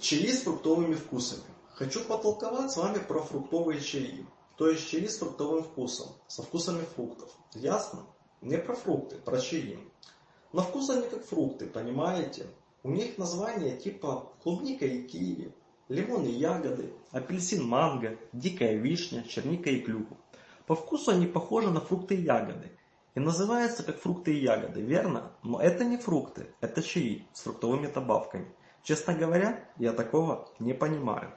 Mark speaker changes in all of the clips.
Speaker 1: Чили с фруктовыми вкусами. Хочу потолковать с вами про фруктовые чили, то есть чили с фруктовым вкусом, со вкусами фруктов. Ясно? Не про фрукты, про чили. На вкус они как фрукты, понимаете? У них названия типа клубника и киви, лимон и ягоды, апельсин манго, дикая вишня, черника и клюква. По вкусу они похожи на фрукты и ягоды. И называются как фрукты и ягоды, верно? Но это не фрукты, это чаи с фруктовыми добавками. Честно говоря, я такого не понимаю.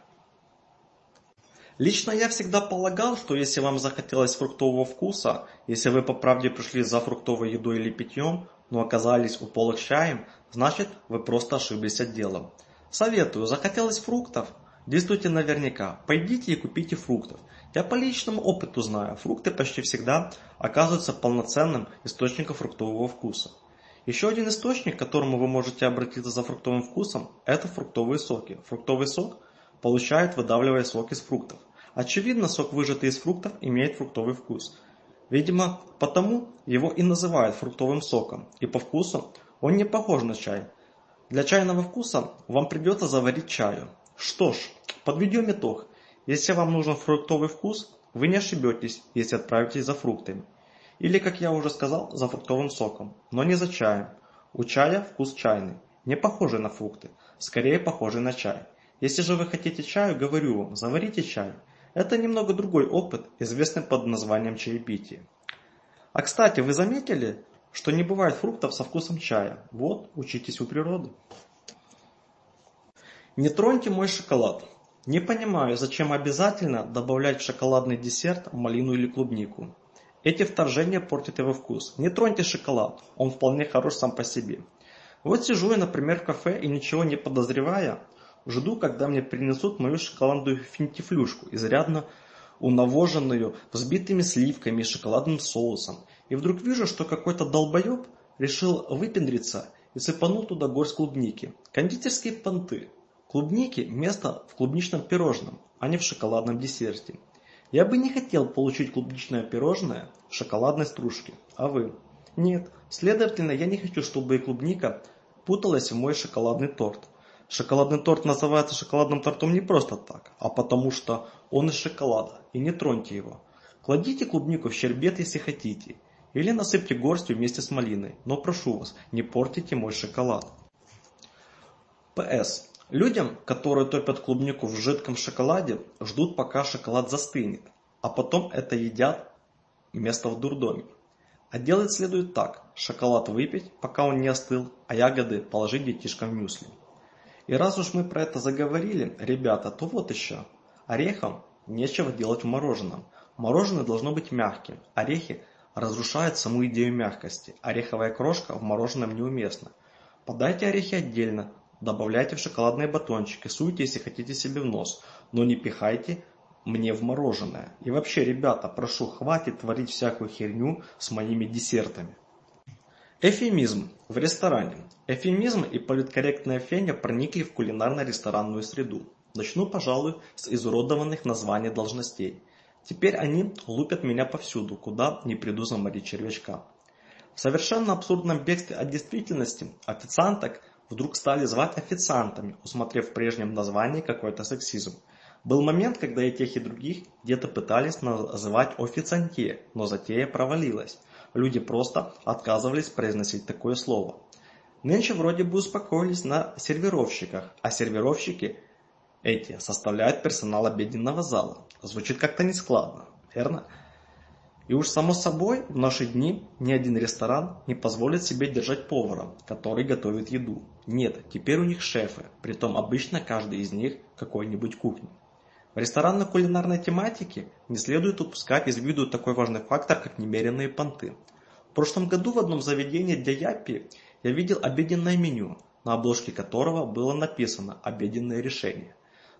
Speaker 1: Лично я всегда полагал, что если вам захотелось фруктового вкуса, если вы по правде пришли за фруктовой едой или питьем, но оказались у полок чаем, значит вы просто ошиблись отделом. Советую, захотелось фруктов? Действуйте наверняка, пойдите и купите фруктов. Я по личному опыту знаю, фрукты почти всегда оказываются полноценным источником фруктового вкуса. Еще один источник, к которому вы можете обратиться за фруктовым вкусом, это фруктовые соки. Фруктовый сок получает, выдавливая сок из фруктов. Очевидно, сок, выжатый из фруктов, имеет фруктовый вкус. Видимо, потому его и называют фруктовым соком, и по вкусу он не похож на чай. Для чайного вкуса вам придется заварить чаю. Что ж, подведем итог. Если вам нужен фруктовый вкус, вы не ошибетесь, если отправитесь за фруктами. Или, как я уже сказал, за фруктовым соком, но не за чаем. У чая вкус чайный, не похожий на фрукты, скорее похожий на чай. Если же вы хотите чаю, говорю вам, заварите чай. Это немного другой опыт, известный под названием чаепитие. А кстати, вы заметили, что не бывает фруктов со вкусом чая? Вот, учитесь у природы. Не троньте мой шоколад. Не понимаю, зачем обязательно добавлять в шоколадный десерт малину или клубнику. Эти вторжения портят его вкус. Не троньте шоколад, он вполне хорош сам по себе. Вот сижу я, например, в кафе и ничего не подозревая, жду, когда мне принесут мою шоколадную финтифлюшку, изрядно унавоженную взбитыми сливками и шоколадным соусом. И вдруг вижу, что какой-то долбоеб решил выпендриться и сыпанул туда горсть клубники. Кондитерские понты. Клубники – место в клубничном пирожном, а не в шоколадном десерте. Я бы не хотел получить клубничное пирожное в шоколадной стружке. А вы? Нет. Следовательно, я не хочу, чтобы и клубника путалась в мой шоколадный торт. Шоколадный торт называется шоколадным тортом не просто так, а потому что он из шоколада, и не троньте его. Кладите клубнику в щербет, если хотите, или насыпьте горстью вместе с малиной, но прошу вас, не портите мой шоколад. П.С. Людям, которые топят клубнику в жидком шоколаде, ждут, пока шоколад застынет, а потом это едят вместо в дурдоме. А делать следует так. Шоколад выпить, пока он не остыл, а ягоды положить детишкам в мюсли. И раз уж мы про это заговорили, ребята, то вот еще. Орехам нечего делать в мороженом. Мороженое должно быть мягким. Орехи разрушают саму идею мягкости. Ореховая крошка в мороженом неуместна. Подайте орехи отдельно, Добавляйте в шоколадные батончики, суйте, если хотите себе в нос, но не пихайте мне в мороженое. И вообще, ребята, прошу, хватит творить всякую херню с моими десертами. Эфемизм в ресторане. Эфемизм и политкорректная феня проникли в кулинарно-ресторанную среду. Начну, пожалуй, с изуродованных названий должностей. Теперь они лупят меня повсюду, куда не приду заморить червячка. В совершенно абсурдном бегстве от действительности официанток вдруг стали звать официантами, усмотрев в прежнем названии какой-то сексизм. Был момент, когда и тех, и других где-то пытались называть официантье, но затея провалилась. Люди просто отказывались произносить такое слово. Нынче вроде бы успокоились на сервировщиках, а сервировщики эти составляют персонал обеденного зала. Звучит как-то нескладно, верно? И уж само собой, в наши дни ни один ресторан не позволит себе держать повара, который готовит еду. Нет, теперь у них шефы, притом обычно каждый из них какой-нибудь кухни. В ресторанно-кулинарной тематике не следует упускать из виду такой важный фактор, как немеренные понты. В прошлом году в одном заведении для япи я видел обеденное меню, на обложке которого было написано «Обеденное решение».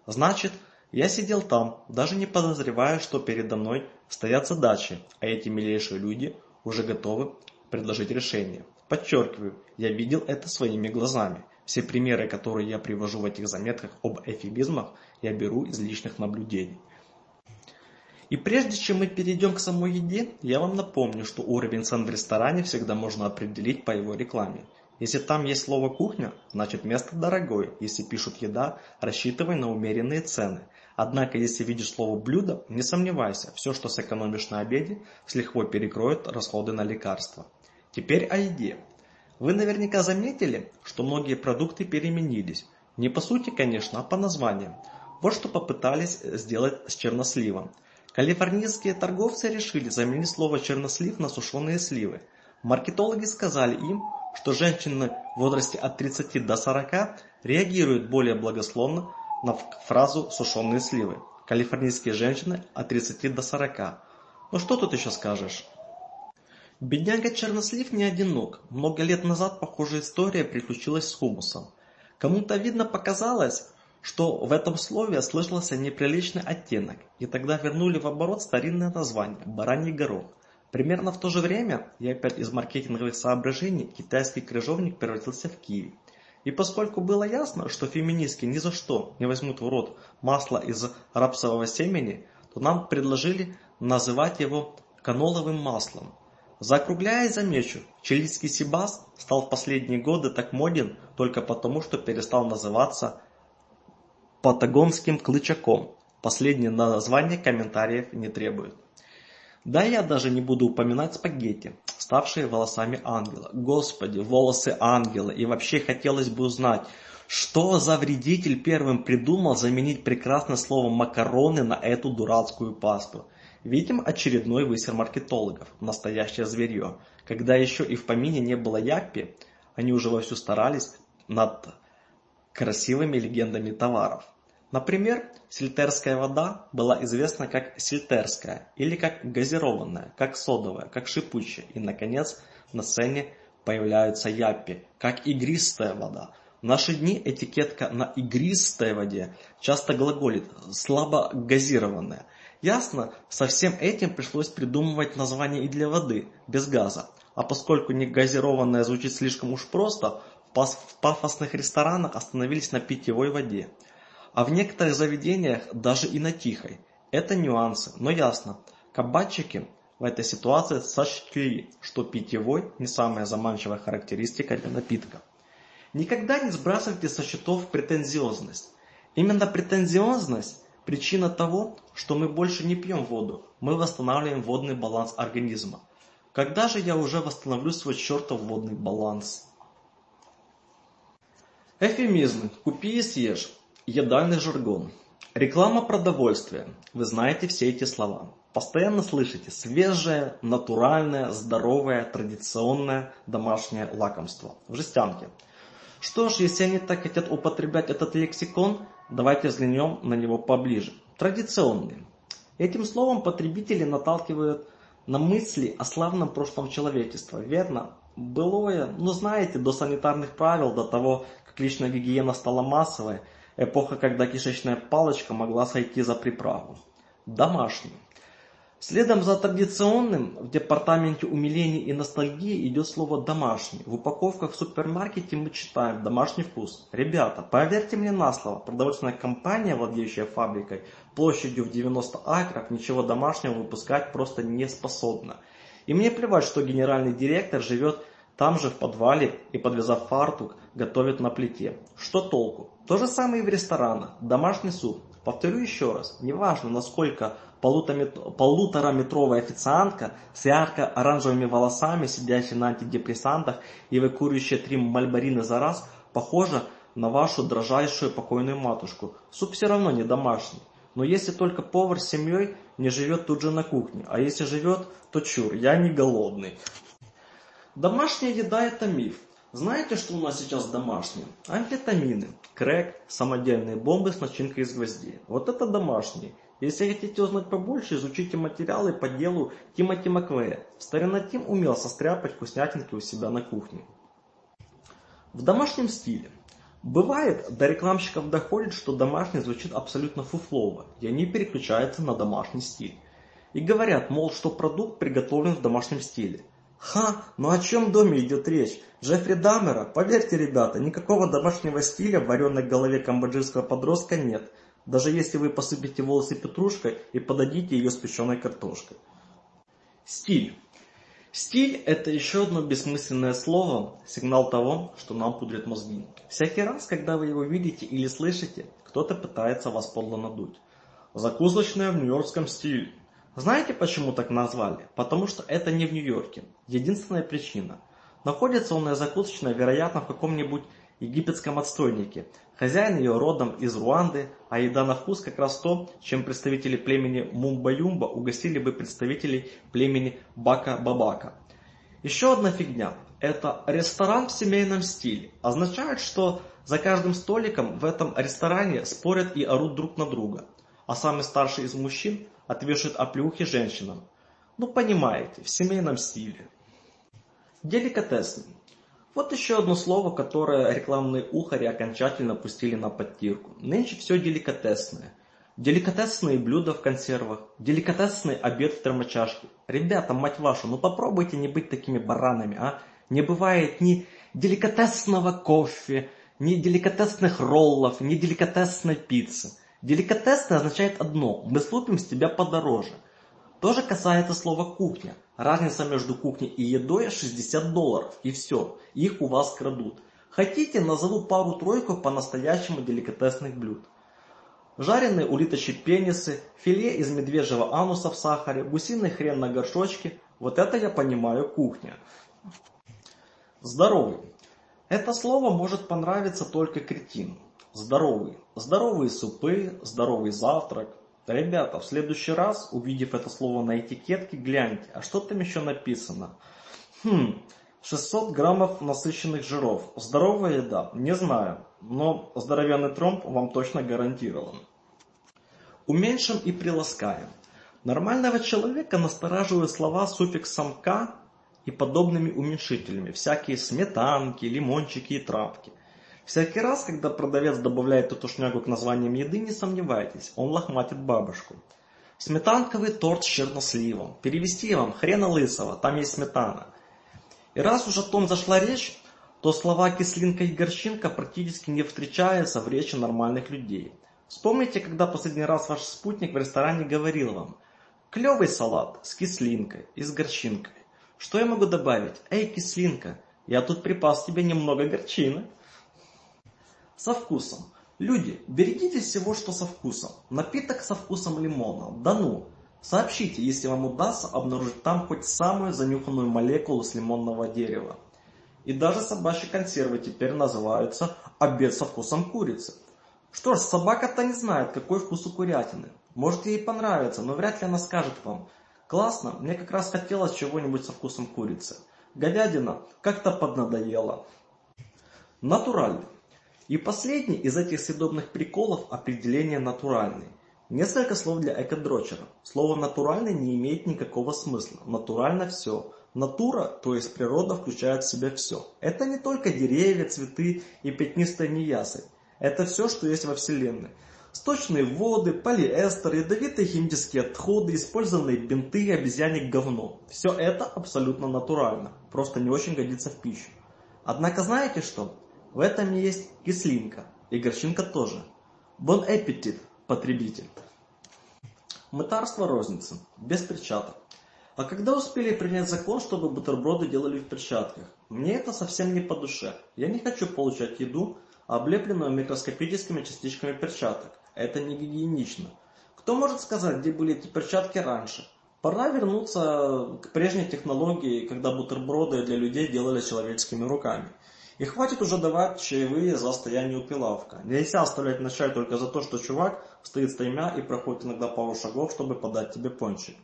Speaker 1: Значит, я сидел там, даже не подозревая, что передо мной стоят задачи, а эти милейшие люди уже готовы предложить решение. Подчеркиваю, я видел это своими глазами. Все примеры, которые я привожу в этих заметках об эфемизмах, я беру из личных наблюдений. И прежде чем мы перейдем к самой еде, я вам напомню, что уровень цен в ресторане всегда можно определить по его рекламе. Если там есть слово «кухня», значит место дорогое. Если пишут «еда», рассчитывай на умеренные цены – Однако, если видишь слово «блюдо», не сомневайся, все, что сэкономишь на обеде, с лихвой перекроет расходы на лекарства. Теперь о еде. Вы наверняка заметили, что многие продукты переменились. Не по сути, конечно, а по названиям. Вот что попытались сделать с черносливом. Калифорнийские торговцы решили заменить слово «чернослив» на сушеные сливы. Маркетологи сказали им, что женщины в возрасте от 30 до 40 реагируют более благословно на фразу «сушеные сливы». Калифорнийские женщины от 30 до 40. Ну что тут еще скажешь? Бедняга Чернослив не одинок. Много лет назад похожая история приключилась с хумусом. Кому-то, видно, показалось, что в этом слове слышался неприличный оттенок, и тогда вернули в оборот старинное название «бараний горох». Примерно в то же время, я опять из маркетинговых соображений, китайский крыжовник превратился в киви – и поскольку было ясно, что феминистки ни за что не возьмут в рот масло из рапсового семени, то нам предложили называть его каноловым маслом. Закругляя, замечу, чилийский сибас стал в последние годы так моден только потому, что перестал называться патагонским клычаком. Последнее название комментариев не требует. Да я даже не буду упоминать спагетти, ставшие волосами ангела. Господи, волосы ангела. И вообще хотелось бы узнать, что за вредитель первым придумал заменить прекрасное слово «макароны» на эту дурацкую пасту? Видим очередной высер маркетологов, настоящее зверье. Когда еще и в помине не было Яппи, они уже вовсю старались над красивыми легендами товаров. Например, сельтерская вода была известна как сельтерская или как газированная, как содовая, как шипучая. И, наконец, на сцене появляются яппи, как игристая вода. В наши дни этикетка на игристой воде часто глаголит «слабо газированная». Ясно, со всем этим пришлось придумывать название и для воды, без газа. А поскольку негазированная звучит слишком уж просто, в пафосных ресторанах остановились на питьевой воде – а в некоторых заведениях даже и на тихой. Это нюансы, но ясно. Кабачики в этой ситуации сочли, что питьевой не самая заманчивая характеристика для напитка. Никогда не сбрасывайте со счетов претензиозность. Именно претензиозность – причина того, что мы больше не пьем воду, мы восстанавливаем водный баланс организма. Когда же я уже восстановлю свой чертов водный баланс? Эфемизм «купи и съешь» едальный жаргон. Реклама продовольствия. Вы знаете все эти слова. Постоянно слышите свежее, натуральное, здоровое, традиционное домашнее лакомство. В жестянке. Что ж, если они так хотят употреблять этот лексикон, давайте взглянем на него поближе. Традиционный. Этим словом потребители наталкивают на мысли о славном прошлом человечества, верно? Былое, ну знаете, до санитарных правил, до того, как личная гигиена стала массовой – эпоха, когда кишечная палочка могла сойти за приправу. Домашний. Следом за традиционным в департаменте умилений и ностальгии идет слово «домашний». В упаковках в супермаркете мы читаем «домашний вкус». Ребята, поверьте мне на слово, продовольственная компания, владеющая фабрикой, площадью в 90 акров, ничего домашнего выпускать просто не способна. И мне плевать, что генеральный директор живет там же в подвале и, подвязав фартук, готовит на плите. Что толку? То же самое и в ресторанах, домашний суп. Повторю еще раз, неважно, насколько полутораметровая официантка с ярко-оранжевыми волосами, сидящая на антидепрессантах и выкуривающая три мальбарина за раз, похожа на вашу дрожайшую покойную матушку. Суп все равно не домашний. Но если только повар с семьей не живет тут же на кухне, а если живет, то чур, я не голодный. Домашняя еда – это миф. Знаете, что у нас сейчас домашние? Амфетамины, крэк, самодельные бомбы с начинкой из гвоздей. Вот это домашние. Если хотите узнать побольше, изучите материалы по делу Тима Тимаквея. Старина Тим умел состряпать вкуснятинки у себя на кухне. В домашнем стиле. Бывает, до рекламщиков доходит, что домашний звучит абсолютно фуфлово, и они переключаются на домашний стиль. И говорят, мол, что продукт приготовлен в домашнем стиле. Ха, ну о чем в доме идет речь? Джеффри Даммера, поверьте, ребята, никакого домашнего стиля в вареной голове камбоджийского подростка нет, даже если вы посыпете волосы петрушкой и подадите ее с печеной картошкой. Стиль. Стиль – это еще одно бессмысленное слово, сигнал того, что нам пудрят мозги. Всякий раз, когда вы его видите или слышите, кто-то пытается вас подло надуть. Закусочная в нью-йоркском стиле. Знаете, почему так назвали? Потому что это не в Нью-Йорке. Единственная причина. Находится умная закусочная, вероятно, в каком-нибудь египетском отстойнике. Хозяин ее родом из Руанды, а еда на вкус как раз то, чем представители племени Мумба-Юмба угостили бы представителей племени Бака-Бабака. Еще одна фигня. Это ресторан в семейном стиле. Означает, что за каждым столиком в этом ресторане спорят и орут друг на друга. А самый старший из мужчин а Отвешивают оплюхи женщинам. Ну, понимаете, в семейном стиле. Деликатесный. Вот еще одно слово, которое рекламные ухари окончательно пустили на подтирку. Нынче все деликатесное. Деликатесные блюда в консервах, деликатесный обед в термочашке. Ребята, мать вашу, ну попробуйте не быть такими баранами, а? Не бывает ни деликатесного кофе, ни деликатесных роллов, ни деликатесной пиццы. Деликатесное означает одно – мы слупим с тебя подороже. То же касается слова «кухня». Разница между кухней и едой – 60 долларов, и все, их у вас крадут. Хотите, назову пару-тройку по-настоящему деликатесных блюд. Жареные улиточьи пенисы, филе из медвежьего ануса в сахаре, гусиный хрен на горшочке – вот это я понимаю кухня. Здоровый. Это слово может понравиться только кретину здоровый, здоровые супы, здоровый завтрак. Ребята, в следующий раз, увидев это слово на этикетке, гляньте, а что там еще написано? Хм, 600 граммов насыщенных жиров. Здоровая еда? Не знаю, но здоровенный тромб вам точно гарантирован. Уменьшим и приласкаем. Нормального человека настораживают слова с суффиксом «к» и подобными уменьшителями, всякие сметанки, лимончики и травки. Всякий раз, когда продавец добавляет эту шнягу к названиям еды, не сомневайтесь, он лохматит бабушку. Сметанковый торт с черносливом. Перевести вам хрена лысого, там есть сметана. И раз уж о том зашла речь, то слова «кислинка» и «горчинка» практически не встречаются в речи нормальных людей. Вспомните, когда последний раз ваш спутник в ресторане говорил вам «клевый салат с кислинкой и с горчинкой». Что я могу добавить? «Эй, кислинка, я тут припас тебе немного горчины» со вкусом. Люди, берегитесь всего, что со вкусом. Напиток со вкусом лимона. Да ну! Сообщите, если вам удастся обнаружить там хоть самую занюханную молекулу с лимонного дерева. И даже собачьи консервы теперь называются «обед со вкусом курицы». Что ж, собака-то не знает, какой вкус у курятины. Может, ей понравится, но вряд ли она скажет вам. Классно, мне как раз хотелось чего-нибудь со вкусом курицы. Говядина как-то поднадоела. Натуральный. И последний из этих съедобных приколов – определение «натуральный». Несколько слов для Эко-Дрочера. Слово «натуральный» не имеет никакого смысла. Натурально все. Натура, то есть природа, включает в себя все. Это не только деревья, цветы и пятнистые неясы. Это все, что есть во Вселенной. Сточные воды, полиэстер, ядовитые химические отходы, использованные бинты и обезьянье говно. Все это абсолютно натурально, просто не очень годится в пищу. Однако знаете что? В этом есть кислинка и горчинка тоже. Бон аппетит, потребитель. Мытарство розницы, без перчаток. А когда успели принять закон, чтобы бутерброды делали в перчатках? Мне это совсем не по душе. Я не хочу получать еду, облепленную микроскопическими частичками перчаток. Это не гигиенично. Кто может сказать, где были эти перчатки раньше? Пора вернуться к прежней технологии, когда бутерброды для людей делали человеческими руками. И хватит уже давать чаевые за стояние у прилавка. Нельзя оставлять на только за то, что чувак стоит с тремя и проходит иногда пару шагов, чтобы подать тебе пончик.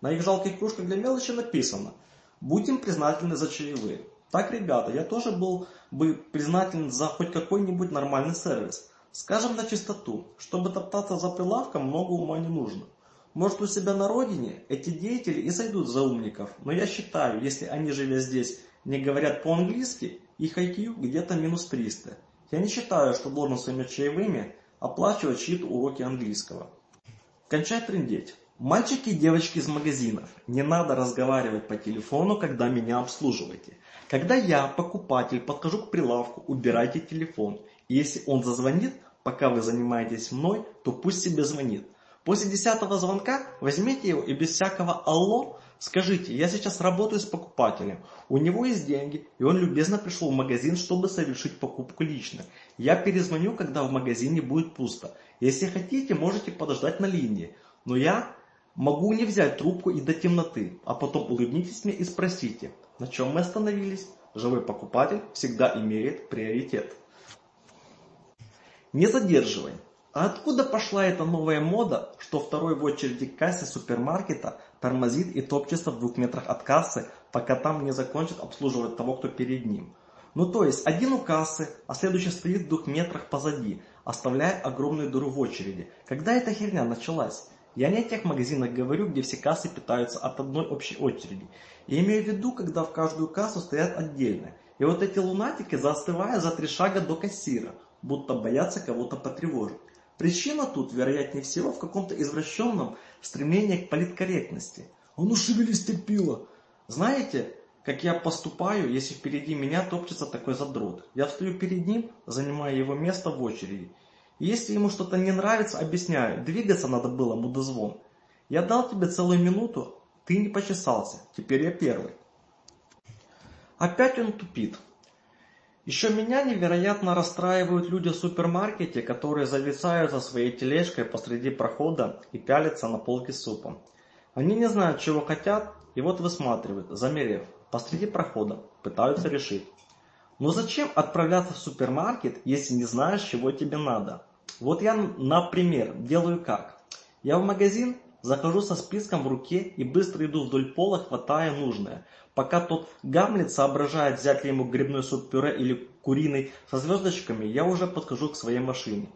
Speaker 1: На их жалких кружках для мелочи написано «Будем признательны за чаевые». Так, ребята, я тоже был бы признателен за хоть какой-нибудь нормальный сервис. Скажем на чистоту, чтобы топтаться за прилавком, много ума не нужно. Может, у себя на родине эти деятели и сойдут за умников, но я считаю, если они, живя здесь, не говорят по-английски, их IQ где-то минус 300. Я не считаю, что должен своими чаевыми оплачивать чьи-то уроки английского. Кончай трендеть. Мальчики и девочки из магазинов, не надо разговаривать по телефону, когда меня обслуживаете. Когда я, покупатель, подхожу к прилавку, убирайте телефон. И если он зазвонит, пока вы занимаетесь мной, то пусть себе звонит. После десятого звонка возьмите его и без всякого «алло» Скажите, я сейчас работаю с покупателем. У него есть деньги, и он любезно пришел в магазин, чтобы совершить покупку лично. Я перезвоню, когда в магазине будет пусто. Если хотите, можете подождать на линии. Но я могу не взять трубку и до темноты, а потом улыбнитесь мне и спросите, на чем мы остановились. Живой покупатель всегда имеет приоритет. Не задерживай. А откуда пошла эта новая мода, что второй в очереди к кассе супермаркета тормозит, и топчется в двух метрах от кассы, пока там не закончит обслуживать того, кто перед ним. Ну то есть, один у кассы, а следующий стоит в двух метрах позади, оставляя огромную дыру в очереди. Когда эта херня началась? Я не о тех магазинах говорю, где все кассы питаются от одной общей очереди. Я имею в виду, когда в каждую кассу стоят отдельно. И вот эти лунатики, застывая за три шага до кассира, будто боятся кого-то потревожить. Причина тут, вероятнее всего, в каком-то извращенном стремлении к политкорректности. Он уж ушевелись терпила. Знаете, как я поступаю, если впереди меня топчется такой задрот? Я встаю перед ним, занимая его место в очереди. И если ему что-то не нравится, объясняю. Двигаться надо было, мудозвон. Я дал тебе целую минуту, ты не почесался. Теперь я первый. Опять он тупит. Еще меня невероятно расстраивают люди в супермаркете, которые зависают за своей тележкой посреди прохода и пялятся на полки супа. Они не знают, чего хотят, и вот высматривают, замерев, посреди прохода, пытаются решить. Но зачем отправляться в супермаркет, если не знаешь, чего тебе надо? Вот я, например, делаю как. Я в магазин, Захожу со списком в руке и быстро иду вдоль пола, хватая нужное. Пока тот Гамлет соображает, взять ли ему грибной суп-пюре или куриный со звездочками, я уже подхожу к своей машине.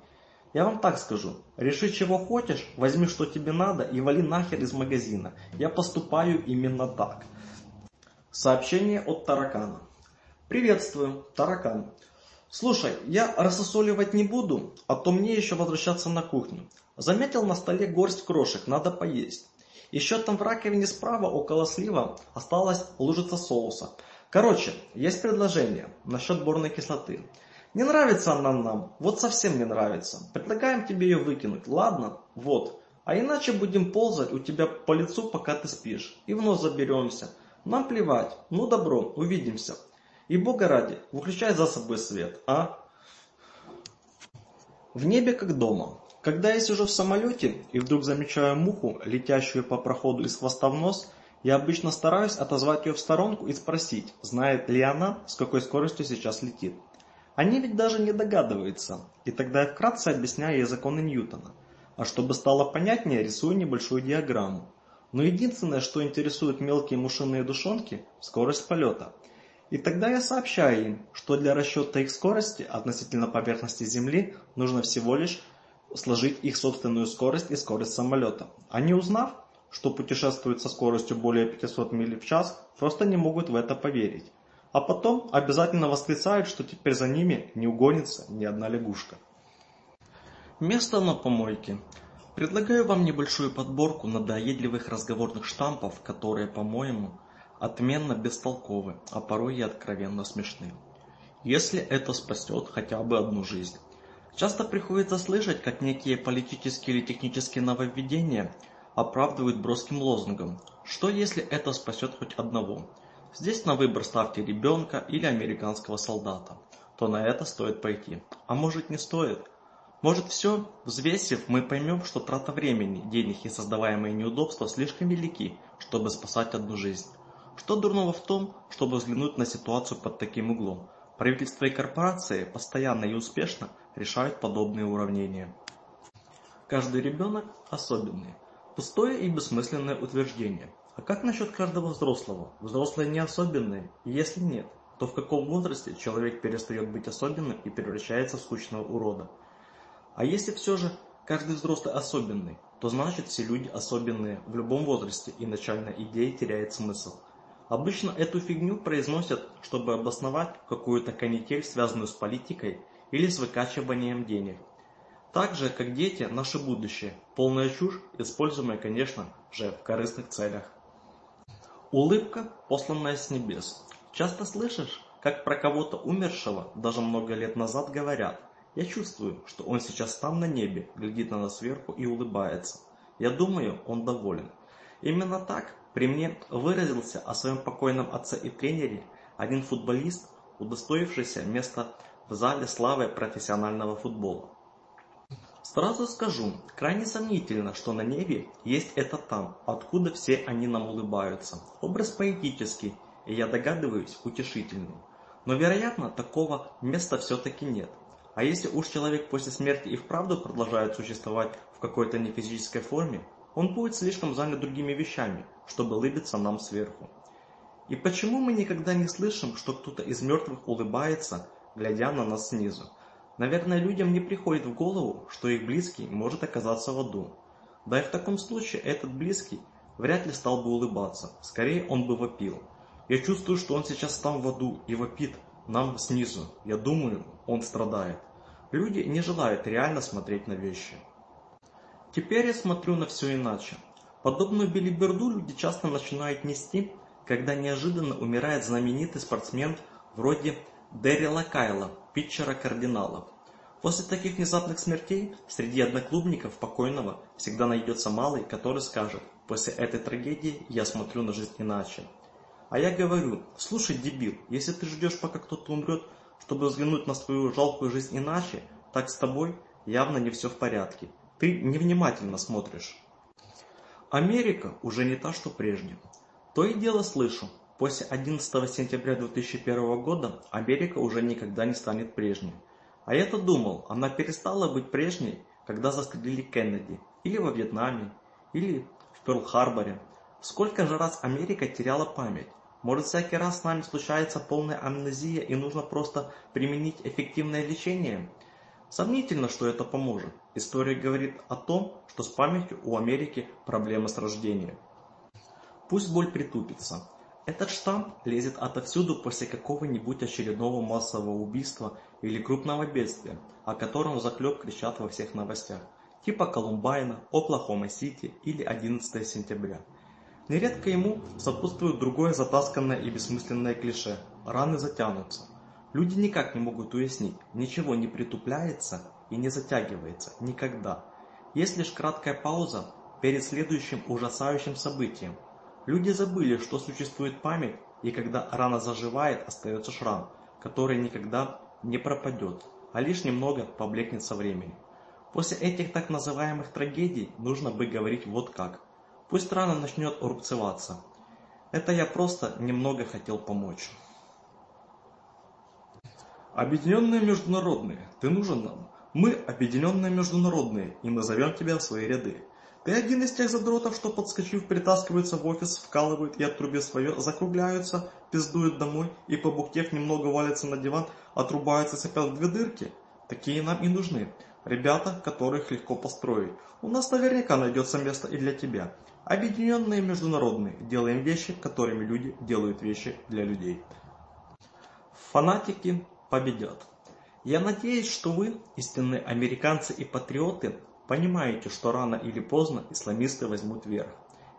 Speaker 1: Я вам так скажу. Реши, чего хочешь, возьми, что тебе надо и вали нахер из магазина. Я поступаю именно так. Сообщение от таракана. Приветствую, таракан. Слушай, я рассусоливать не буду, а то мне еще возвращаться на кухню. Заметил на столе горсть крошек, надо поесть. Еще там в раковине справа около слива осталась лужица соуса. Короче, есть предложение насчет борной кислоты. Не нравится она нам, вот совсем не нравится. Предлагаем тебе ее выкинуть, ладно? Вот. А иначе будем ползать у тебя по лицу, пока ты спишь. И вновь заберемся. Нам плевать. Ну добро, увидимся. И Бога ради, выключай за собой свет, а? В небе как дома. Когда я сижу в самолете и вдруг замечаю муху, летящую по проходу из хвоста в нос, я обычно стараюсь отозвать ее в сторонку и спросить, знает ли она, с какой скоростью сейчас летит. Они ведь даже не догадываются, и тогда я вкратце объясняю ей законы Ньютона. А чтобы стало понятнее, рисую небольшую диаграмму. Но единственное, что интересует мелкие мушиные душонки – скорость полета – и тогда я сообщаю им, что для расчета их скорости относительно поверхности Земли нужно всего лишь сложить их собственную скорость и скорость самолета. Они, узнав, что путешествуют со скоростью более 500 миль в час, просто не могут в это поверить. А потом обязательно восклицают, что теперь за ними не угонится ни одна лягушка. Место на помойке. Предлагаю вам небольшую подборку надоедливых разговорных штампов, которые, по-моему, отменно бестолковы, а порой и откровенно смешны. Если это спасет хотя бы одну жизнь. Часто приходится слышать, как некие политические или технические нововведения оправдывают броским лозунгом «Что если это спасет хоть одного?» Здесь на выбор ставьте ребенка или американского солдата. То на это стоит пойти. А может не стоит? Может все, взвесив, мы поймем, что трата времени, денег и создаваемые неудобства слишком велики, чтобы спасать одну жизнь. Что дурного в том, чтобы взглянуть на ситуацию под таким углом? Правительства и корпорации постоянно и успешно решают подобные уравнения. Каждый ребенок особенный. Пустое и бессмысленное утверждение. А как насчет каждого взрослого? Взрослые не особенные? Если нет, то в каком возрасте человек перестает быть особенным и превращается в скучного урода? А если все же каждый взрослый особенный, то значит все люди особенные в любом возрасте и начальная идея теряет смысл. Обычно эту фигню произносят, чтобы обосновать какую-то канитель, связанную с политикой или с выкачиванием денег. Так же, как дети, наше будущее. Полная чушь, используемая, конечно же, в корыстных целях. Улыбка, посланная с небес. Часто слышишь, как про кого-то умершего даже много лет назад говорят. Я чувствую, что он сейчас там на небе, глядит на нас сверху и улыбается. Я думаю, он доволен. Именно так при мне выразился о своем покойном отце и тренере один футболист, удостоившийся места в зале славы профессионального футбола. Сразу скажу, крайне сомнительно, что на небе есть это там, откуда все они нам улыбаются. Образ поэтический, и я догадываюсь, утешительный. Но, вероятно, такого места все-таки нет. А если уж человек после смерти и вправду продолжает существовать в какой-то нефизической форме, он будет слишком занят другими вещами, чтобы улыбиться нам сверху. И почему мы никогда не слышим, что кто-то из мертвых улыбается, глядя на нас снизу? Наверное, людям не приходит в голову, что их близкий может оказаться в аду. Да и в таком случае этот близкий вряд ли стал бы улыбаться, скорее он бы вопил. Я чувствую, что он сейчас там в аду и вопит нам снизу. Я думаю, он страдает. Люди не желают реально смотреть на вещи. Теперь я смотрю на все иначе. Подобную билиберду люди часто начинают нести, когда неожиданно умирает знаменитый спортсмен вроде Дэрила Кайла, питчера Кардиналов. После таких внезапных смертей среди одноклубников покойного всегда найдется малый, который скажет «После этой трагедии я смотрю на жизнь иначе». А я говорю «Слушай, дебил, если ты ждешь, пока кто-то умрет, чтобы взглянуть на свою жалкую жизнь иначе, так с тобой явно не все в порядке. Ты невнимательно смотришь. Америка уже не та, что прежде. То и дело слышу. После 11 сентября 2001 года Америка уже никогда не станет прежней. А я-то думал, она перестала быть прежней, когда застрелили Кеннеди. Или во Вьетнаме, или в Перл-Харборе. Сколько же раз Америка теряла память? Может, всякий раз с нами случается полная амнезия и нужно просто применить эффективное лечение? Сомнительно, что это поможет. История говорит о том, что с памятью у Америки проблема с рождения. Пусть боль притупится. Этот штамп лезет отовсюду после какого-нибудь очередного массового убийства или крупного бедствия, о котором заклеп кричат во всех новостях, типа Колумбайна, Оклахома-Сити или 11 сентября. Нередко ему сопутствует другое затасканное и бессмысленное клише – раны затянутся – Люди никак не могут уяснить, ничего не притупляется и не затягивается, никогда. Есть лишь краткая пауза перед следующим ужасающим событием. Люди забыли, что существует память, и когда рана заживает, остается шрам, который никогда не пропадет, а лишь немного поблекнет со временем. После этих так называемых трагедий нужно бы говорить вот как. Пусть рана начнет рубцеваться. Это я просто немного хотел помочь.
Speaker 2: Объединенные международные, ты нужен нам. Мы объединенные международные, и мы зовем тебя в свои ряды. Ты один из тех задротов, что, подскочив, притаскиваются в офис, вкалывают и от трубе свое, закругляются, пиздуют домой и, побухтев, немного валятся на диван, отрубаются и сопят в две дырки. Такие нам и нужны. Ребята, которых легко построить. У нас наверняка найдется место и для тебя. Объединенные международные. Делаем вещи, которыми люди делают вещи для людей.
Speaker 1: Фанатики победят. Я надеюсь, что вы, истинные американцы и патриоты, понимаете, что рано или поздно исламисты возьмут верх.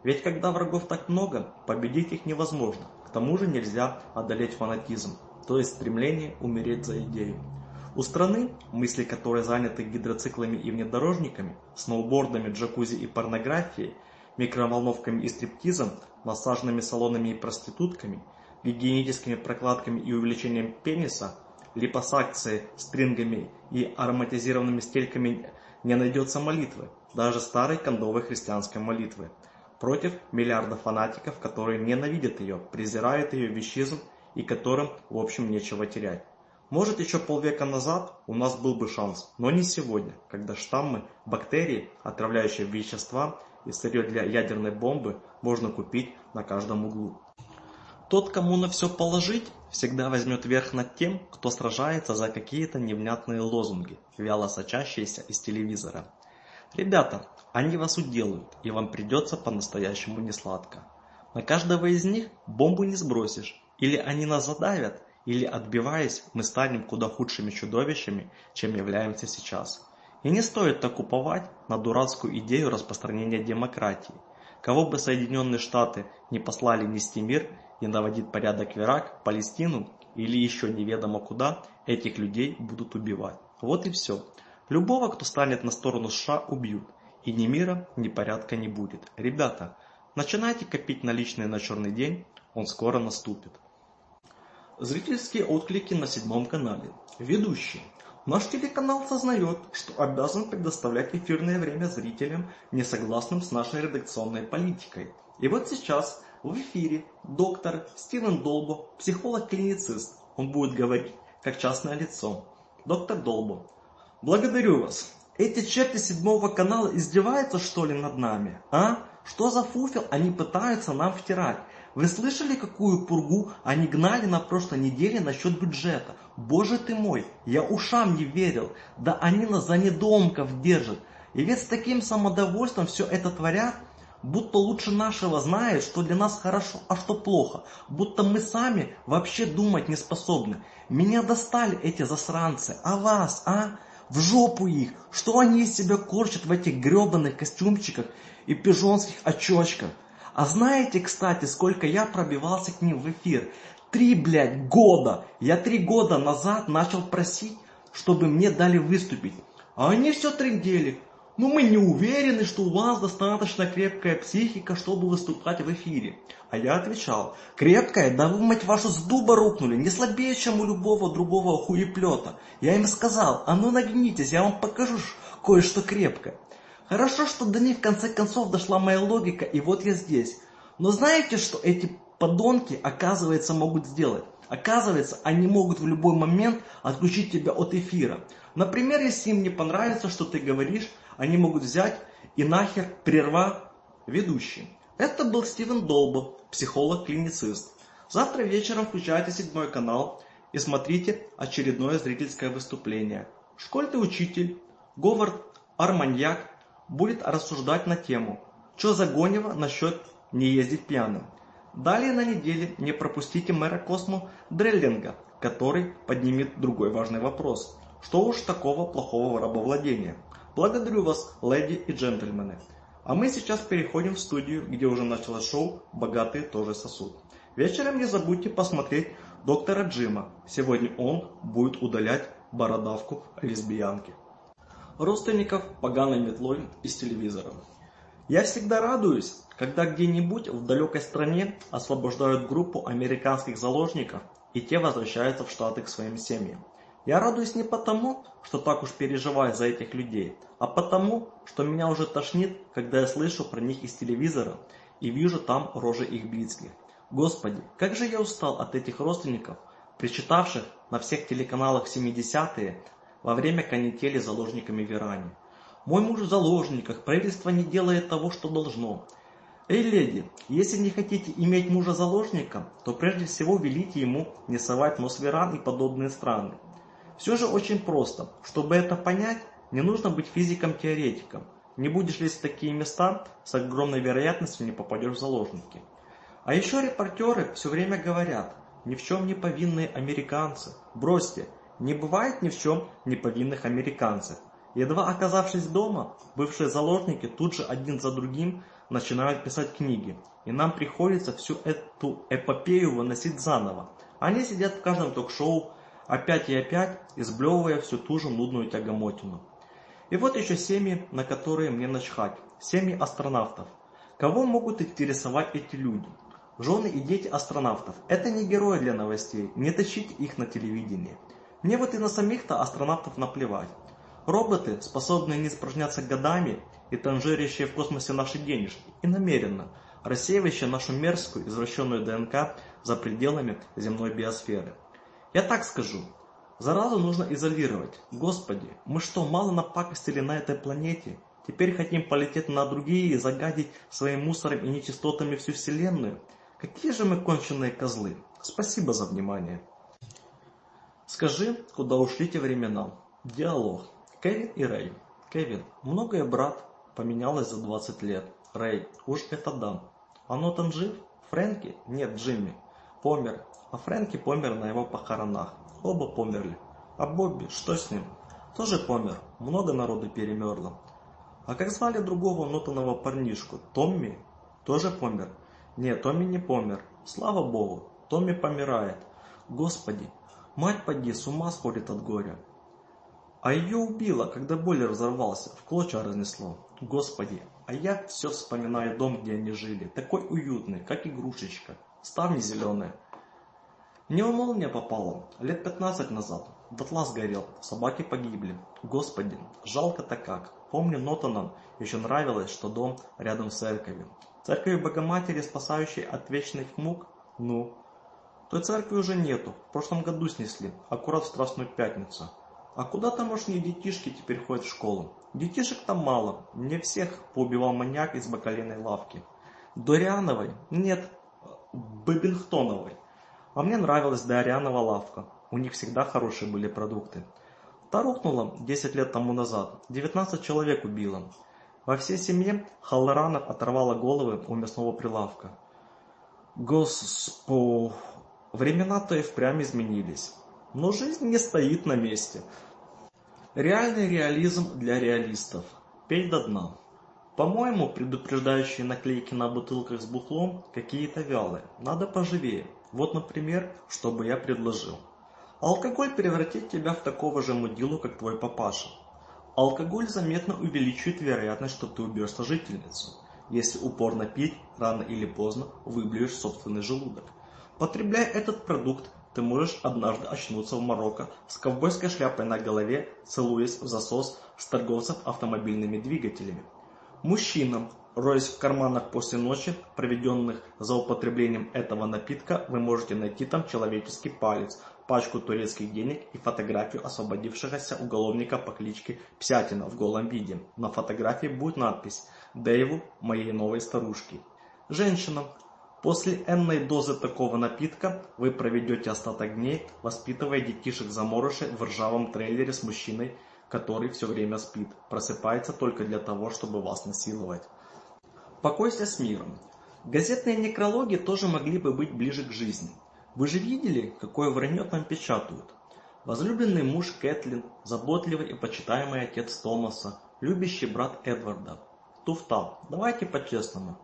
Speaker 1: Ведь когда врагов так много, победить их невозможно. К тому же нельзя одолеть фанатизм, то есть стремление умереть за идею. У страны, мысли которой заняты гидроциклами и внедорожниками, сноубордами, джакузи и порнографией, микроволновками и стриптизом, массажными салонами и проститутками, гигиеническими прокладками и увеличением пениса – липосакции стрингами и ароматизированными стельками не найдется молитвы, даже старой кондовой христианской молитвы, против миллиарда фанатиков, которые ненавидят ее, презирают ее вещизм и которым, в общем, нечего терять. Может, еще полвека назад у нас был бы шанс, но не сегодня, когда штаммы, бактерии, отравляющие вещества и сырье для ядерной бомбы можно купить на каждом углу. Тот, кому на все положить, всегда возьмет верх над тем, кто сражается за какие-то невнятные лозунги, вяло сочащиеся из телевизора. Ребята, они вас уделают, и вам придется по-настоящему несладко. На каждого из них бомбу не сбросишь, или они нас задавят, или отбиваясь, мы станем куда худшими чудовищами, чем являемся сейчас. И не стоит так уповать на дурацкую идею распространения демократии. Кого бы Соединенные Штаты не послали нести мир, и наводит порядок в Ирак, Палестину или еще неведомо куда, этих людей будут убивать. Вот и все. Любого, кто станет на сторону США, убьют. И ни мира, ни порядка не будет. Ребята, начинайте копить наличные на черный день, он скоро наступит. Зрительские отклики на седьмом канале. Ведущий. Наш телеканал сознает, что обязан предоставлять эфирное время зрителям, не согласным с нашей редакционной политикой. И вот сейчас в эфире доктор Стивен Долбо, психолог-клиницист. Он будет говорить как частное лицо. Доктор Долбо. Благодарю вас. Эти черти седьмого канала издеваются, что ли, над нами? А? Что за фуфел они пытаются нам втирать? Вы слышали, какую пургу они гнали на прошлой неделе насчет бюджета? Боже ты мой, я ушам не верил. Да они нас за недомков держат. И ведь с таким самодовольством все это творят – будто лучше нашего знает, что для нас хорошо, а что плохо, будто мы сами вообще думать не способны. Меня достали эти засранцы, а вас, а? В жопу их! Что они из себя корчат в этих грёбаных костюмчиках и пижонских очочках? А знаете, кстати, сколько я пробивался к ним в эфир? Три, блядь, года! Я три года назад начал просить, чтобы мне дали выступить. А они все трындели. Но мы не уверены, что у вас достаточно крепкая психика, чтобы выступать в эфире. А я отвечал, крепкая, да вы, мать вашу, с дуба рухнули, не слабее, чем у любого другого хуеплета. Я им сказал, а ну нагнитесь, я вам покажу кое-что крепкое. Хорошо, что до них в конце концов дошла моя логика, и вот я здесь. Но знаете, что эти подонки, оказывается, могут сделать? Оказывается, они могут в любой момент отключить тебя от эфира. Например, если им не понравится, что ты говоришь, они могут взять и нахер прерва ведущий. Это был Стивен Долбо, психолог-клиницист. Завтра вечером включайте седьмой канал и смотрите очередное зрительское выступление. Школьный учитель Говард Арманьяк будет рассуждать на тему «Чё Загонева насчет не ездить пьяным?». Далее на неделе не пропустите мэра Космо Дреллинга, который поднимет другой важный вопрос. Что уж такого плохого рабовладения? Благодарю вас, леди и джентльмены. А мы сейчас переходим в студию, где уже началось шоу «Богатые тоже сосуд». Вечером не забудьте посмотреть доктора Джима. Сегодня он будет удалять бородавку лесбиянки. Родственников поганой метлой из телевизора. Я всегда радуюсь, когда где-нибудь в далекой стране освобождают группу американских заложников, и те возвращаются в Штаты к своим семьям. Я радуюсь не потому, что так уж переживаю за этих людей, а потому, что меня уже тошнит, когда я слышу про них из телевизора и вижу там рожи их близких. Господи, как же я устал от этих родственников, причитавших на всех телеканалах 70-е во время канители заложниками в Иране. Мой муж в заложниках, правительство не делает того, что должно. Эй, леди, если не хотите иметь мужа-заложника, то прежде всего велите ему не совать нос в Иран и подобные страны. Все же очень просто. Чтобы это понять, не нужно быть физиком-теоретиком. Не будешь лезть в такие места, с огромной вероятностью не попадешь в заложники. А еще репортеры все время говорят, ни в чем не повинные американцы. Бросьте, не бывает ни в чем не повинных американцев. Едва оказавшись дома, бывшие заложники тут же один за другим начинают писать книги, и нам приходится всю эту эпопею выносить заново. Они сидят в каждом ток-шоу, опять и опять, изблевывая всю ту же нудную тягомотину. И вот еще семьи, на которые мне начхать. Семьи астронавтов. Кого могут интересовать эти люди? Жены и дети астронавтов. Это не герои для новостей, не тащите их на телевидении. Мне вот и на самих-то астронавтов наплевать. Роботы, способные не испражняться годами и танжерящие в космосе наши денежки, и намеренно, рассеивающие нашу мерзкую извращенную ДНК за пределами земной биосферы. Я так скажу. Заразу нужно изолировать. Господи, мы что, мало напакостили на этой планете? Теперь хотим полететь на другие и загадить своим мусором и нечистотами всю Вселенную? Какие же мы конченые козлы? Спасибо за внимание. Скажи, куда ушли те времена? Диалог. Кевин и Рэй. Кевин, многое, брат, поменялось за 20 лет. Рэй, уж это да. Оно там жив? Фрэнки? Нет, Джимми помер, а Фрэнки помер на его похоронах. Оба померли. А Бобби, что с ним? Тоже помер. Много народу перемерло. А как звали другого нутанного парнишку? Томми? Тоже помер? Нет, Томми не помер. Слава богу, Томми помирает. Господи, мать поди, с ума сходит от горя. А ее убило, когда бойлер разорвался, в клочья разнесло. Господи,
Speaker 2: а я все вспоминаю дом, где они жили, такой уютный, как игрушечка. Ставни зеленые. Мне молния попала лет пятнадцать назад. Дотла сгорел, собаки погибли. Господи, жалко-то как. Помню, Нотанам еще нравилось, что дом рядом с церковью. Церковь Богоматери, спасающей от вечных мук? Ну. Той церкви уже нету, в прошлом году снесли, аккурат в Страстную Пятницу. А куда там уж не детишки теперь ходят в школу? Детишек там мало, мне всех поубивал маньяк из бакалейной лавки. Дуриановой? Нет, бэбингтоновой. А мне нравилась Дарианова лавка. У них всегда хорошие были продукты. Та рухнула 10 лет тому назад. 19 человек убила. Во всей семье Халлоранов оторвала головы у мясного прилавка. Госпо... Времена-то и впрямь изменились. Но жизнь не стоит на месте. Реальный реализм для реалистов. Пей до дна. По-моему, предупреждающие наклейки на бутылках с бухлом какие-то вялые. Надо поживее. Вот, например, что бы я предложил. Алкоголь превратит тебя в такого же мудилу, как твой папаша. Алкоголь заметно увеличивает вероятность, что ты убьешь сожительницу. Если упорно пить, рано или поздно выблюешь собственный желудок. Потребляя этот продукт, ты можешь однажды очнуться в Марокко с ковбойской шляпой на голове, целуясь в засос с торговцев автомобильными двигателями. Мужчинам, роясь в карманах после ночи, проведенных за употреблением этого напитка, вы можете найти там человеческий палец, пачку турецких денег и фотографию освободившегося уголовника по кличке Псятина в голом виде. На фотографии будет надпись «Дэйву, моей новой старушки». Женщинам, После энной дозы такого напитка вы проведете остаток дней, воспитывая детишек заморышей в ржавом трейлере с мужчиной который все время спит, просыпается только для того, чтобы вас насиловать. Покойся с миром. Газетные некрологи тоже могли бы быть ближе к жизни. Вы же видели, какое вранье там печатают. Возлюбленный муж Кэтлин, заботливый и почитаемый отец Томаса, любящий брат Эдварда. Туфтал, давайте по-честному.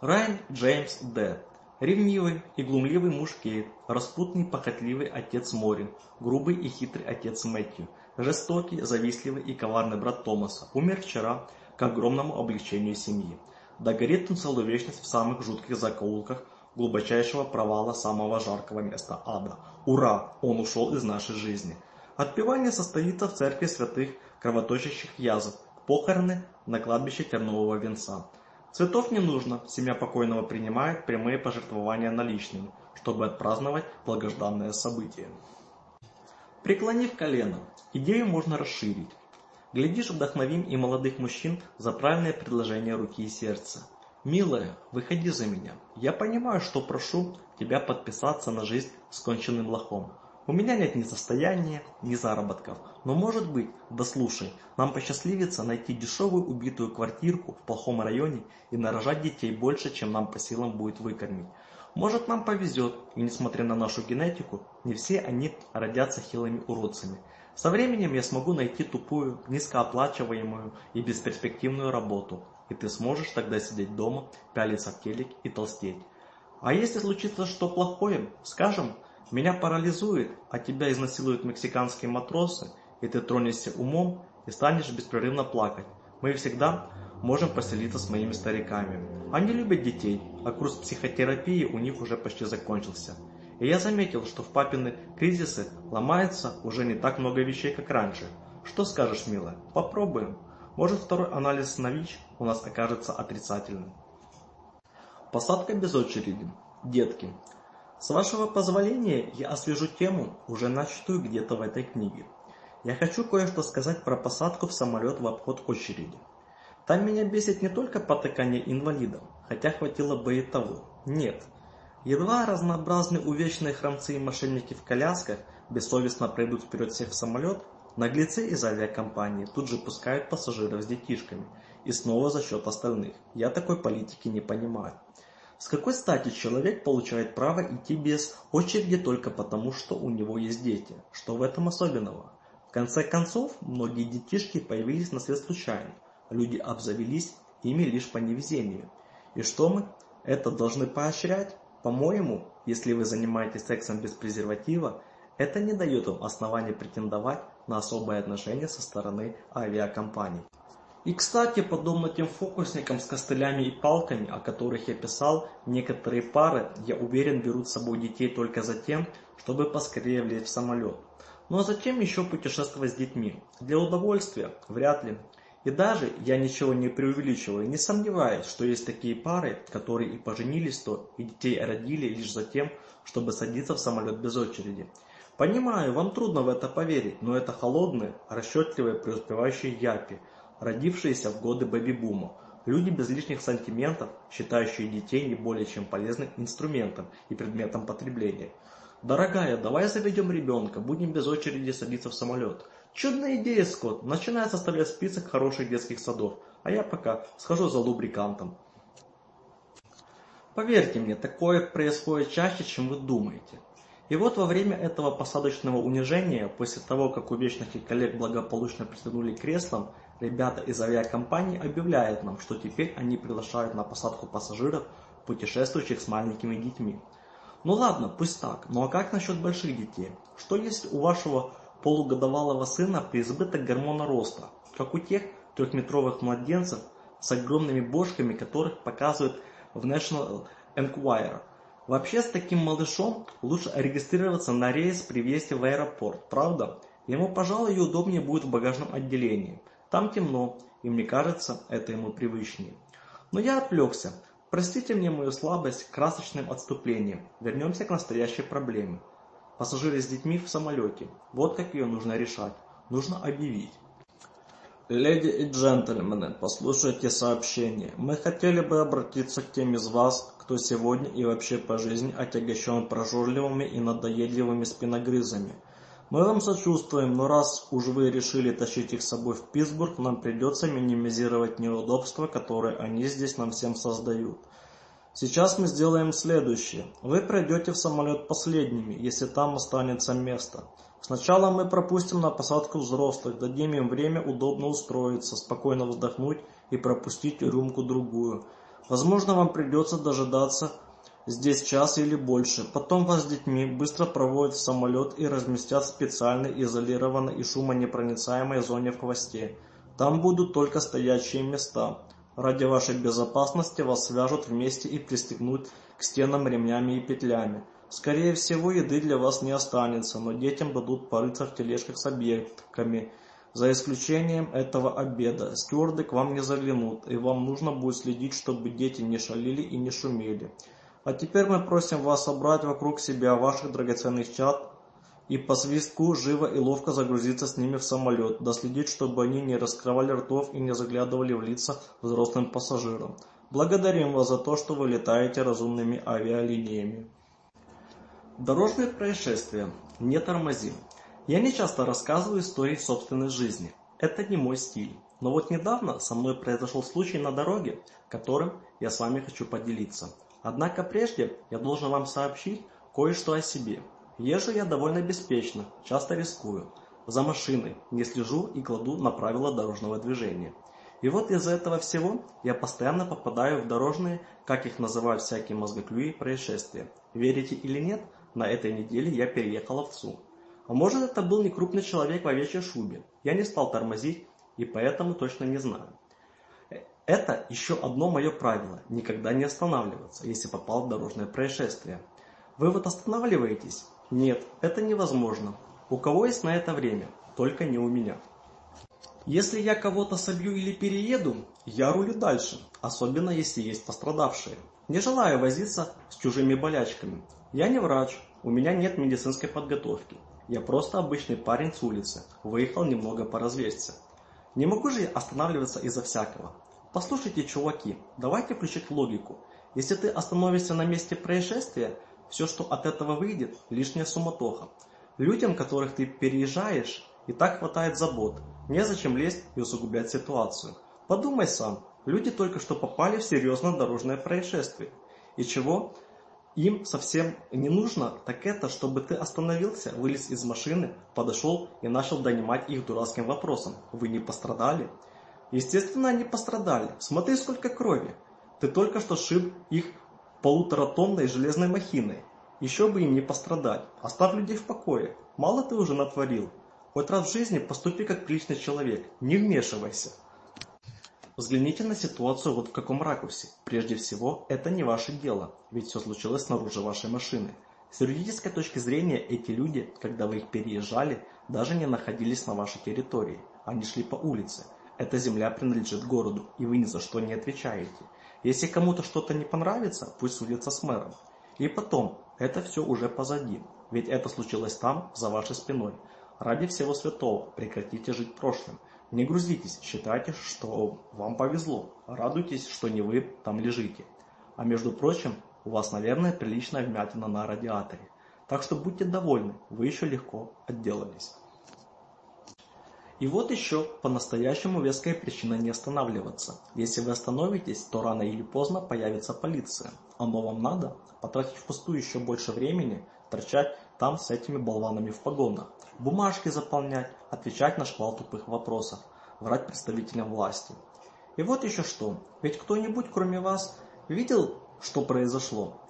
Speaker 2: Райан Джеймс Д. Ревнивый и глумливый муж Кейт, распутный и похотливый отец Морин, грубый и хитрый отец Мэтью – жестокий, завистливый и коварный брат Томаса умер вчера к огромному облегчению семьи. Да горит он целую вечность в самых жутких закоулках глубочайшего провала самого жаркого места ада. Ура! Он ушел из нашей жизни. Отпевание состоится в церкви святых кровоточащих язов, похороны на кладбище тернового венца. Цветов не нужно, семья покойного принимает прямые пожертвования наличными, чтобы отпраздновать благожданное событие. Преклонив колено, идею можно расширить. Глядишь, вдохновим и молодых мужчин за правильное предложение руки и сердца. «Милая, выходи за меня. Я понимаю, что прошу тебя подписаться на жизнь с конченным лохом. У меня нет ни состояния, ни заработков. Но, может быть, да нам посчастливится найти дешевую убитую квартирку в плохом районе и нарожать детей больше, чем нам по силам будет выкормить. Может, нам повезет, и несмотря на нашу генетику, не все они родятся хилыми уродцами. Со временем я смогу найти тупую, низкооплачиваемую и бесперспективную работу, и ты сможешь тогда сидеть дома, пялиться в телек и толстеть. А если случится что плохое, скажем, меня парализует, а тебя изнасилуют мексиканские матросы, и ты тронешься умом и станешь беспрерывно плакать. Мы всегда можем поселиться с моими стариками. Они любят детей, а курс психотерапии у них уже почти закончился. И я заметил, что в папины кризисы ломается уже не так много вещей, как раньше. Что скажешь, милая? Попробуем. Может, второй анализ на ВИЧ у нас окажется отрицательным. Посадка без очереди. Детки. С вашего позволения я освежу тему, уже начатую где-то в этой книге. Я хочу кое-что сказать про посадку в самолет в обход очереди. Там меня бесит не только потакание инвалидам, хотя хватило бы и того. Нет. Едва разнообразные увечные хромцы и мошенники в колясках бессовестно пройдут вперед всех в самолет, наглецы из авиакомпании тут же пускают пассажиров с детишками и снова за счет остальных. Я такой политики не понимаю. С какой стати человек получает право идти без очереди только потому, что у него есть дети? Что в этом особенного? В конце концов, многие детишки появились на свет случайно люди обзавелись ими лишь по невезению. И что мы это должны поощрять? По-моему, если вы занимаетесь сексом без презерватива, это не дает вам оснований претендовать на особое отношение со стороны авиакомпаний.
Speaker 1: И, кстати, подобно тем фокусникам с костылями и палками, о которых я писал, некоторые пары, я уверен, берут с собой детей только за тем, чтобы поскорее влезть в самолет. Ну а зачем еще путешествовать с детьми? Для удовольствия? Вряд ли. И даже я ничего не преувеличиваю, не сомневаюсь, что есть такие пары, которые и поженились то, и детей родили лишь за тем, чтобы садиться в самолет без очереди. Понимаю, вам трудно в это поверить, но это холодные, расчетливые, преуспевающие япи, родившиеся в годы бэби-бума. Люди без лишних сантиментов, считающие детей не более чем полезным инструментом и предметом потребления. «Дорогая, давай заведем ребенка, будем без очереди садиться в самолет». Чудная идея, Скотт. Начинай составлять список хороших детских садов, а я пока схожу за лубрикантом. Поверьте мне, такое происходит чаще, чем вы думаете. И вот во время этого посадочного унижения, после того, как у и коллег благополучно притянули креслом, ребята из авиакомпании объявляют нам, что теперь они приглашают на посадку пассажиров, путешествующих с маленькими детьми. Ну ладно, пусть так, ну а как насчет больших детей? Что если у вашего полугодовалого сына преизбыток гормона роста, как у тех трехметровых младенцев с огромными бошками, которых показывают в National Enquirer. Вообще с таким малышом лучше регистрироваться на рейс при въезде в аэропорт, правда? Ему, пожалуй, удобнее будет в багажном отделении. Там темно, и мне кажется, это ему привычнее. Но я отвлекся. Простите мне мою слабость красочным отступлением. Вернемся к настоящей проблеме пассажиры с детьми в самолете. Вот как ее нужно решать. Нужно объявить. Леди и джентльмены, послушайте сообщение. Мы хотели бы обратиться к тем из вас, кто сегодня и вообще по жизни отягощен прожорливыми и надоедливыми спиногрызами. Мы вам сочувствуем, но раз уж вы решили тащить их с собой в Питтсбург, нам придется минимизировать неудобства, которые они здесь нам всем создают. Сейчас мы сделаем следующее. Вы пройдете в самолет последними, если там останется место. Сначала мы пропустим на посадку взрослых, дадим им время удобно устроиться, спокойно вздохнуть и пропустить рюмку-другую. Возможно, вам придется дожидаться здесь час или больше. Потом вас с детьми быстро проводят в самолет и разместят в специальной изолированной и шумонепроницаемой зоне в хвосте. Там будут только стоящие места. Ради вашей безопасности вас свяжут вместе и пристегнут к стенам ремнями и петлями. Скорее всего, еды для вас не останется, но детям дадут порыться в тележках с объектками. За исключением этого обеда, стюарды к вам не заглянут, и вам нужно будет следить, чтобы дети не шалили и не шумели. А теперь мы просим вас собрать вокруг себя ваших драгоценных чад и по свистку живо и ловко загрузиться с ними в самолет, доследить, чтобы они не раскрывали ртов и не заглядывали в лица взрослым пассажирам. Благодарим вас за то, что вы летаете разумными авиалиниями. Дорожные происшествия. Не тормози. Я не часто рассказываю истории собственной жизни. Это не мой стиль. Но вот недавно со мной произошел случай на дороге, которым я с вами хочу поделиться. Однако прежде я должен вам сообщить кое-что о себе – Езжу я довольно беспечно, часто рискую. За машиной не слежу и кладу на правила дорожного движения. И вот из-за этого всего я постоянно попадаю в дорожные, как их называют всякие мозгоклюи, происшествия. Верите или нет, на этой неделе я переехала в ЦУ. А может это был не крупный человек в овечьей шубе. Я не стал тормозить и поэтому точно не знаю. Это еще одно мое правило – никогда не останавливаться, если попал в дорожное происшествие. Вы вот останавливаетесь, нет, это невозможно. У кого есть на это время? Только не у меня. Если я кого-то собью или перееду, я рулю дальше, особенно если есть пострадавшие. Не желаю возиться с чужими болячками. Я не врач, у меня нет медицинской подготовки. Я просто обычный парень с улицы, выехал немного поразвеситься. Не могу же останавливаться из-за всякого. Послушайте, чуваки, давайте включить логику. Если ты остановишься на месте происшествия – все, что от этого выйдет, лишняя суматоха. Людям, которых ты переезжаешь, и так хватает забот. Незачем лезть и усугублять ситуацию. Подумай сам, люди только что попали в серьезное дорожное происшествие. И чего им совсем не нужно, так это, чтобы ты остановился, вылез из машины, подошел и начал донимать их дурацким вопросом. Вы не пострадали? Естественно, они пострадали. Смотри, сколько крови. Ты только что шиб их полуторатонной железной махиной. Еще бы им не пострадать. Оставь людей в покое. Мало ты уже натворил. Хоть раз в жизни поступи как приличный человек. Не вмешивайся. Взгляните на ситуацию вот в каком ракурсе. Прежде всего, это не ваше дело, ведь все случилось снаружи вашей машины. С юридической точки зрения, эти люди, когда вы их переезжали, даже не находились на вашей территории. Они шли по улице. Эта земля принадлежит городу, и вы ни за что не отвечаете. Если кому-то что-то не понравится, пусть судится с мэром. И потом, это все уже позади, ведь это случилось там, за вашей спиной. Ради всего святого, прекратите жить прошлым. Не грузитесь, считайте, что вам повезло. Радуйтесь, что не вы там лежите. А между прочим, у вас, наверное, приличная вмятина на радиаторе. Так что будьте довольны, вы еще легко отделались. И вот еще, по-настоящему веская причина не останавливаться. Если вы остановитесь, то рано или поздно появится полиция. Оно вам надо? Потратить впустую еще больше времени, торчать там с этими болванами в погонах. Бумажки заполнять, отвечать на шквал тупых вопросов, врать представителям власти. И вот еще что. Ведь кто-нибудь, кроме вас, видел, что произошло?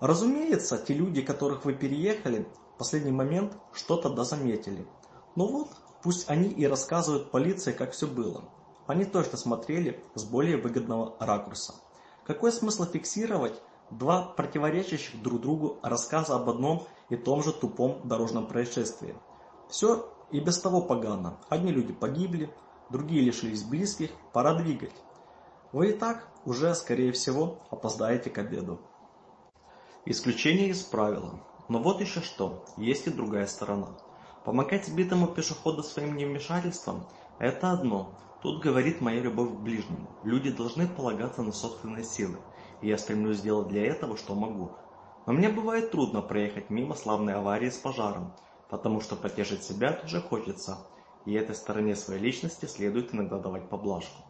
Speaker 1: Разумеется, те люди, которых вы переехали, в последний момент что-то дозаметили. Но вот Пусть они и рассказывают полиции, как все было. Они тоже смотрели с более выгодного ракурса. Какой смысл фиксировать два противоречащих друг другу рассказа об одном и том же тупом дорожном происшествии? Все и без того погано. Одни люди погибли, другие лишились близких, пора двигать. Вы и так уже, скорее всего, опоздаете к обеду. Исключение из правила. Но вот еще что, есть и другая сторона – Помогать битому пешеходу своим невмешательством – это одно. Тут говорит моя любовь к ближнему. Люди должны полагаться на собственные силы. И я стремлюсь сделать для этого, что могу. Но мне бывает трудно проехать мимо славной аварии с пожаром, потому что потешить себя тоже хочется. И этой стороне своей личности следует иногда давать поблажку.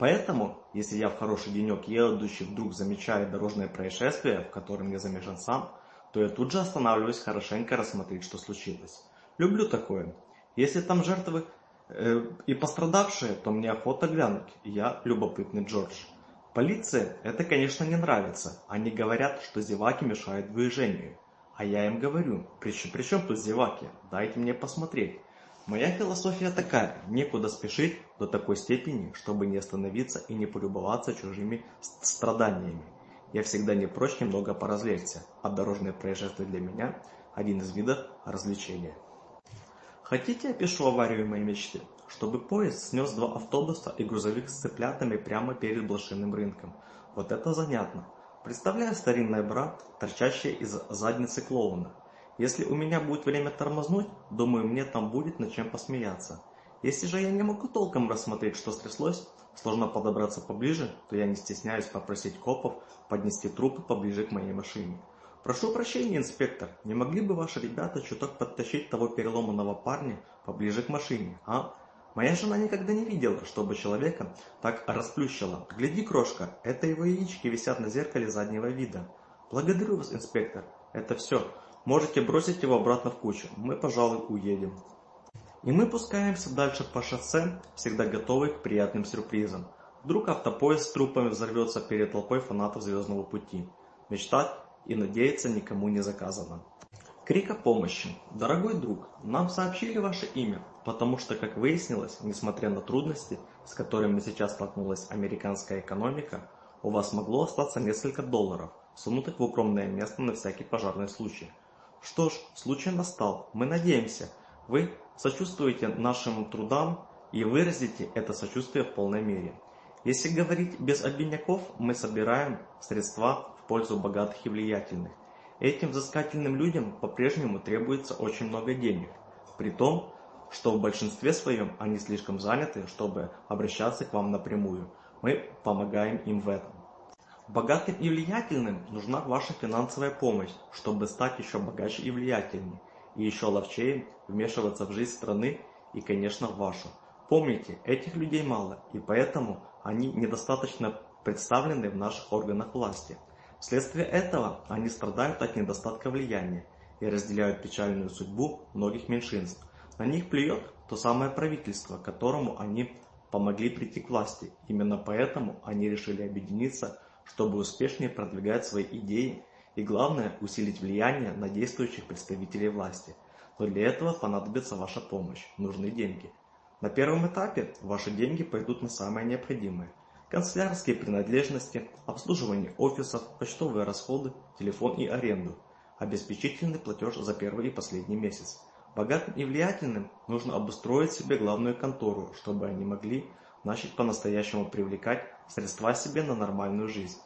Speaker 1: Поэтому, если я в хороший денек едущий вдруг замечаю дорожное происшествие, в котором я замешан сам, то я тут же останавливаюсь хорошенько рассмотреть, что случилось. Люблю такое. Если там жертвы э, и пострадавшие, то мне охота глянуть. Я любопытный Джордж. Полиции это, конечно, не нравится. Они говорят, что зеваки мешают движению. А я им говорю, при, при чем тут зеваки? Дайте мне посмотреть. Моя философия такая, некуда спешить до такой степени, чтобы не остановиться и не полюбоваться чужими страданиями. Я всегда не прочь немного поразвлечься, а дорожные происшествия для меня – один из видов развлечения. Хотите, я пишу аварию моей мечты? Чтобы поезд снес два автобуса и грузовик с цыплятами прямо перед блошиным рынком. Вот это занятно. Представляю старинный брат, торчащий из задницы клоуна. Если у меня будет время тормознуть, думаю, мне там будет над чем посмеяться. Если же я не могу толком рассмотреть, что стряслось, сложно подобраться поближе, то я не стесняюсь попросить копов поднести трупы поближе к моей машине прошу прощения инспектор. Не могли бы ваши ребята чуток подтащить того переломанного парня поближе к машине а? Моя жена никогда не видела чтобы человека так расплющила гляди крошка это его яички висят на зеркале заднего вида. Благодарю вас инспектор. Это все можете бросить его обратно в кучу. Мы пожалуй уедем. И мы пускаемся дальше по шоссе всегда готовы к приятным сюрпризам. Вдруг автопоезд с трупами взорвется перед толпой фанатов «Звездного пути». Мечтать и надеется никому не заказано. Крик о помощи. Дорогой друг, нам сообщили ваше имя, потому что, как выяснилось, несмотря на трудности, с которыми сейчас столкнулась американская экономика, у вас могло остаться несколько долларов, сунутых в укромное место на всякий пожарный случай. Что ж, случай настал. Мы надеемся, вы сочувствуете нашим трудам и выразите это сочувствие в полной мере. Если говорить без обиняков, мы собираем средства пользу богатых и влиятельных. Этим взыскательным людям по-прежнему требуется очень много денег, при том, что в большинстве своем они слишком заняты, чтобы обращаться к вам напрямую. Мы помогаем им в этом. Богатым и влиятельным нужна ваша финансовая помощь, чтобы стать еще богаче и влиятельнее, и еще ловчее вмешиваться в жизнь страны и, конечно, в вашу. Помните, этих людей мало, и поэтому они недостаточно представлены в наших органах власти. Вследствие этого они страдают от недостатка влияния и разделяют печальную судьбу многих меньшинств. На них плюет то самое правительство, которому они помогли прийти к власти. Именно поэтому они решили объединиться, чтобы успешнее продвигать свои идеи и, главное, усилить влияние на действующих представителей власти. Но для этого понадобится ваша помощь, нужны деньги.
Speaker 2: На первом этапе ваши деньги пойдут на самое необходимое – канцелярские принадлежности, обслуживание офисов, почтовые расходы, телефон и аренду, обеспечительный платеж за первый и последний месяц. Богатым и влиятельным нужно обустроить себе главную контору, чтобы они могли начать по-настоящему привлекать средства себе на нормальную жизнь.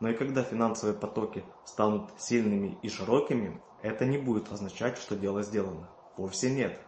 Speaker 2: Но и когда финансовые потоки станут сильными и широкими, это не будет означать, что дело сделано. Вовсе нет.